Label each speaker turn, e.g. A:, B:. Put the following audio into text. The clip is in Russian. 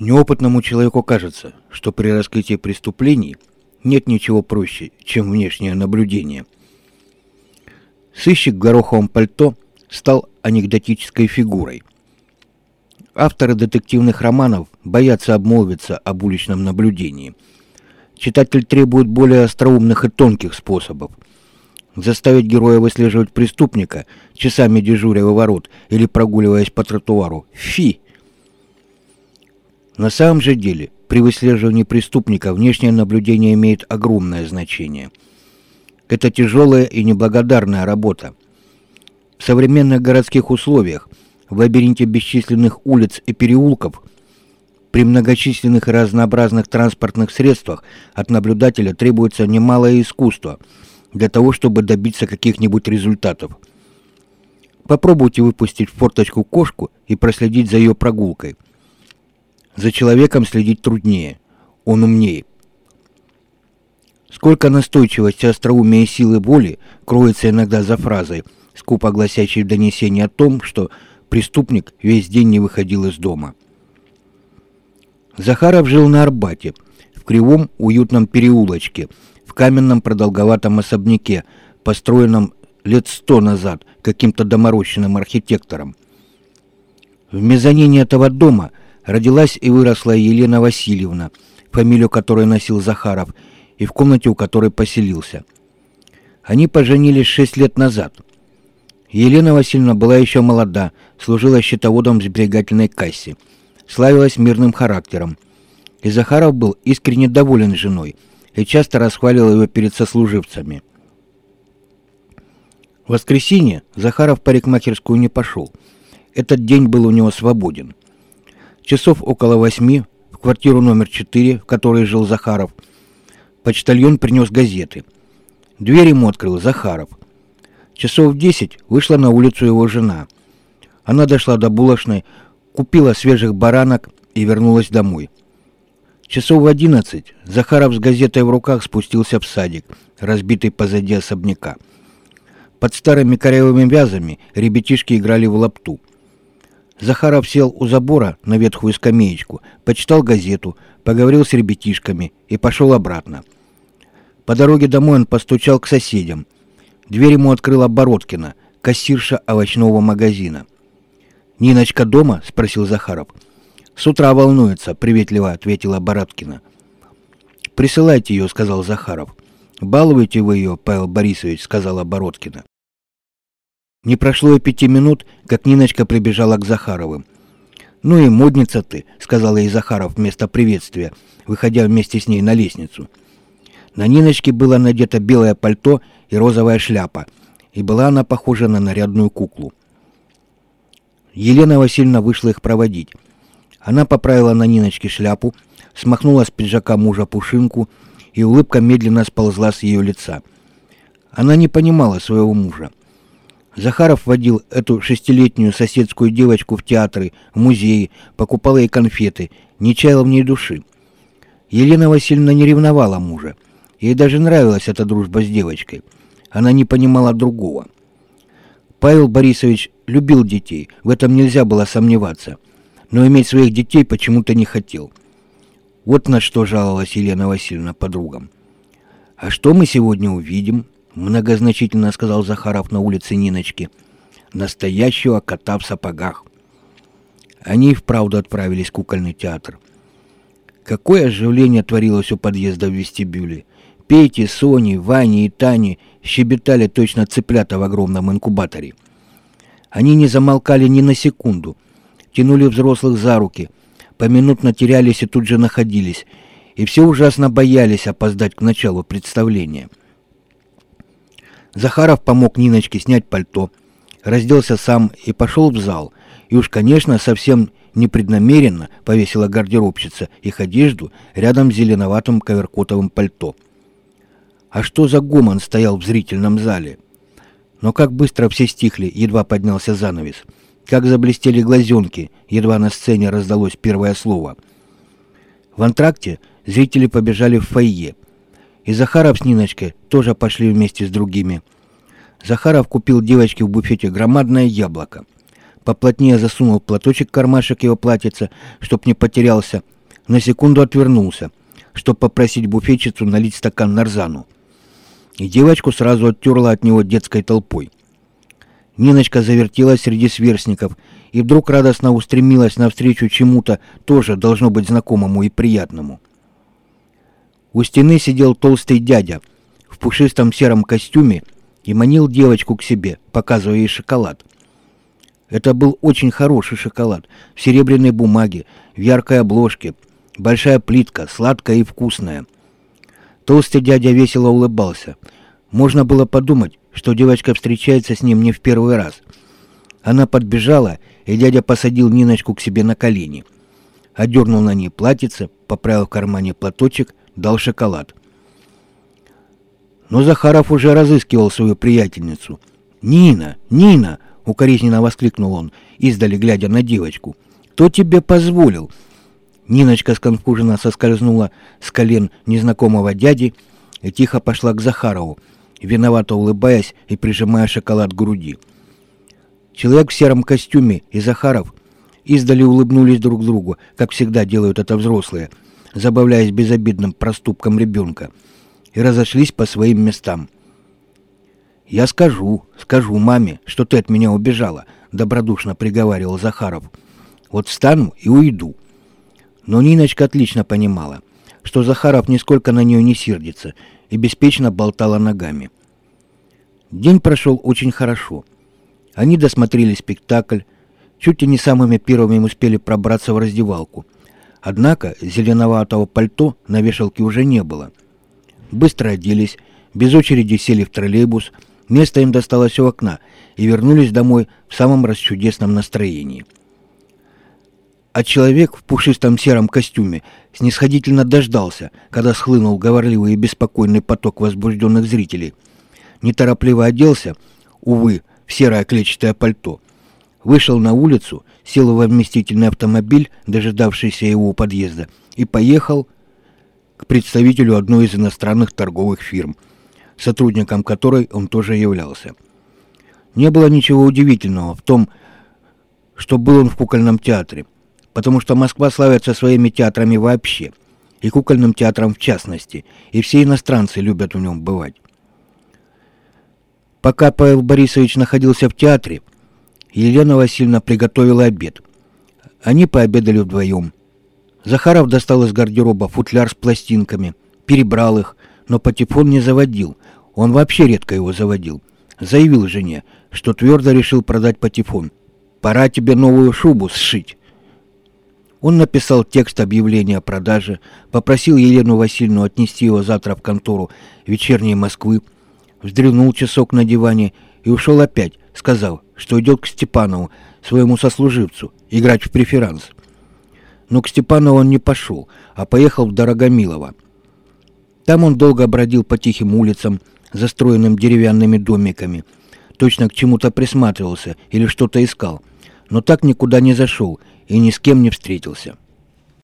A: Неопытному человеку кажется, что при раскрытии преступлений нет ничего проще, чем внешнее наблюдение. Сыщик в гороховом пальто стал анекдотической фигурой. Авторы детективных романов боятся обмолвиться об уличном наблюдении. Читатель требует более остроумных и тонких способов. Заставить героя выслеживать преступника, часами дежуря у ворот или прогуливаясь по тротуару – фи! На самом же деле, при выслеживании преступника внешнее наблюдение имеет огромное значение. Это тяжелая и неблагодарная работа. В современных городских условиях, в лабиринте бесчисленных улиц и переулков, при многочисленных и разнообразных транспортных средствах от наблюдателя требуется немалое искусство для того, чтобы добиться каких-нибудь результатов. Попробуйте выпустить в форточку кошку и проследить за ее прогулкой – за человеком следить труднее. Он умнее. Сколько настойчивости, остроумия и силы воли кроется иногда за фразой, скупо гласящей в донесении о том, что преступник весь день не выходил из дома. Захаров жил на Арбате, в кривом уютном переулочке, в каменном продолговатом особняке, построенном лет сто назад каким-то доморощенным архитектором. В мезонине этого дома родилась и выросла Елена Васильевна, фамилию которой носил Захаров, и в комнате у которой поселился. Они поженились шесть лет назад. Елена Васильевна была еще молода, служила счетоводом в сберегательной кассе, славилась мирным характером. И Захаров был искренне доволен женой и часто расхваливал ее перед сослуживцами. В воскресенье Захаров в парикмахерскую не пошел. Этот день был у него свободен. Часов около восьми в квартиру номер четыре, в которой жил Захаров, почтальон принес газеты. Дверь ему открыл Захаров. Часов в десять вышла на улицу его жена. Она дошла до булочной, купила свежих баранок и вернулась домой. Часов в одиннадцать Захаров с газетой в руках спустился в садик, разбитый позади особняка. Под старыми корявыми вязами ребятишки играли в лапту. Захаров сел у забора на ветхую скамеечку, почитал газету, поговорил с ребятишками и пошел обратно. По дороге домой он постучал к соседям. Дверь ему открыла Бородкина, кассирша овощного магазина. «Ниночка дома?» — спросил Захаров. «С утра волнуется», — приветливо ответила Бородкина. «Присылайте ее», — сказал Захаров. «Балуете вы ее, Павел Борисович», — сказала Бородкина. Не прошло и пяти минут, как Ниночка прибежала к Захаровым. «Ну и модница ты», — сказал ей Захаров вместо приветствия, выходя вместе с ней на лестницу. На Ниночке было надето белое пальто и розовая шляпа, и была она похожа на нарядную куклу. Елена Васильевна вышла их проводить. Она поправила на Ниночке шляпу, смахнула с пиджака мужа пушинку, и улыбка медленно сползла с ее лица. Она не понимала своего мужа. Захаров водил эту шестилетнюю соседскую девочку в театры, в музеи, покупал ей конфеты, не чаял в ней души. Елена Васильевна не ревновала мужа. Ей даже нравилась эта дружба с девочкой. Она не понимала другого. Павел Борисович любил детей, в этом нельзя было сомневаться. Но иметь своих детей почему-то не хотел. Вот на что жаловалась Елена Васильевна подругам. «А что мы сегодня увидим?» Многозначительно сказал Захаров на улице Ниночки. Настоящего кота в сапогах. Они и вправду отправились в кукольный театр. Какое оживление творилось у подъезда в вестибюле. Пейте, Сони, Вани и Тани щебетали точно цыплята в огромном инкубаторе. Они не замолкали ни на секунду. Тянули взрослых за руки, поминутно терялись и тут же находились, и все ужасно боялись опоздать к началу представления. Захаров помог Ниночке снять пальто, разделся сам и пошел в зал. И уж, конечно, совсем непреднамеренно повесила гардеробщица их одежду рядом с зеленоватым коверкотовым пальто. А что за гомон стоял в зрительном зале? Но как быстро все стихли, едва поднялся занавес. Как заблестели глазенки, едва на сцене раздалось первое слово. В антракте зрители побежали в фойе. И Захаров с Ниночкой тоже пошли вместе с другими. Захаров купил девочке в буфете громадное яблоко. поплотнее засунул платочек в кармашек его платьица, чтоб не потерялся, на секунду отвернулся, чтоб попросить буфетчицу налить стакан нарзану. И девочку сразу оттерла от него детской толпой. Ниночка завертелась среди сверстников и вдруг радостно устремилась навстречу чему-то тоже должно быть знакомому и приятному. У стены сидел толстый дядя в пушистом сером костюме и манил девочку к себе, показывая ей шоколад. Это был очень хороший шоколад, в серебряной бумаге, в яркой обложке, большая плитка, сладкая и вкусная. Толстый дядя весело улыбался. Можно было подумать, что девочка встречается с ним не в первый раз. Она подбежала, и дядя посадил Ниночку к себе на колени. Одернул на ней платьице, поправил в кармане платочек, дал шоколад. Но Захаров уже разыскивал свою приятельницу. «Нина! Нина!» — укоризненно воскликнул он, издали глядя на девочку. «Кто тебе позволил?» Ниночка сконфуженно соскользнула с колен незнакомого дяди и тихо пошла к Захарову, виновато улыбаясь и прижимая шоколад к груди. Человек в сером костюме и Захаров издали улыбнулись друг другу, как всегда делают это взрослые, забавляясь безобидным проступком ребенка — и разошлись по своим местам. «Я скажу, скажу маме, что ты от меня убежала», — добродушно приговаривал Захаров. «Вот встану и уйду». Но Ниночка отлично понимала, что Захаров нисколько на нее не сердится и беспечно болтала ногами. День прошел очень хорошо. Они досмотрели спектакль, чуть ли не самыми первыми успели пробраться в раздевалку. Однако зеленоватого пальто на вешалке уже не было — быстро оделись, без очереди сели в троллейбус, место им досталось у окна и вернулись домой в самом расчудесном настроении. А человек в пушистом сером костюме снисходительно дождался, когда схлынул говорливый и беспокойный поток возбужденных зрителей. Неторопливо оделся, увы, в серое клетчатое пальто, вышел на улицу, сел в вместительный автомобиль, дожидавшийся его у подъезда, и поехал к представителю одной из иностранных торговых фирм, сотрудником которой он тоже являлся. Не было ничего удивительного в том, что был он в кукольном театре, потому что Москва славится своими театрами вообще, и кукольным театром в частности, и все иностранцы любят в нем бывать. Пока Павел Борисович находился в театре, Елена Васильевна приготовила обед. Они пообедали вдвоем – Захаров достал из гардероба футляр с пластинками, перебрал их, но патефон не заводил. Он вообще редко его заводил. Заявил жене, что твердо решил продать патефон. «Пора тебе новую шубу сшить». Он написал текст объявления о продаже, попросил Елену Васильевну отнести его завтра в контору вечерней Москвы, вздремнул часок на диване и ушел опять, сказав, что идет к Степанову, своему сослуживцу, играть в преферанс но к Степанову он не пошел, а поехал в Дорогомилово. Там он долго бродил по тихим улицам, застроенным деревянными домиками, точно к чему-то присматривался или что-то искал, но так никуда не зашел и ни с кем не встретился.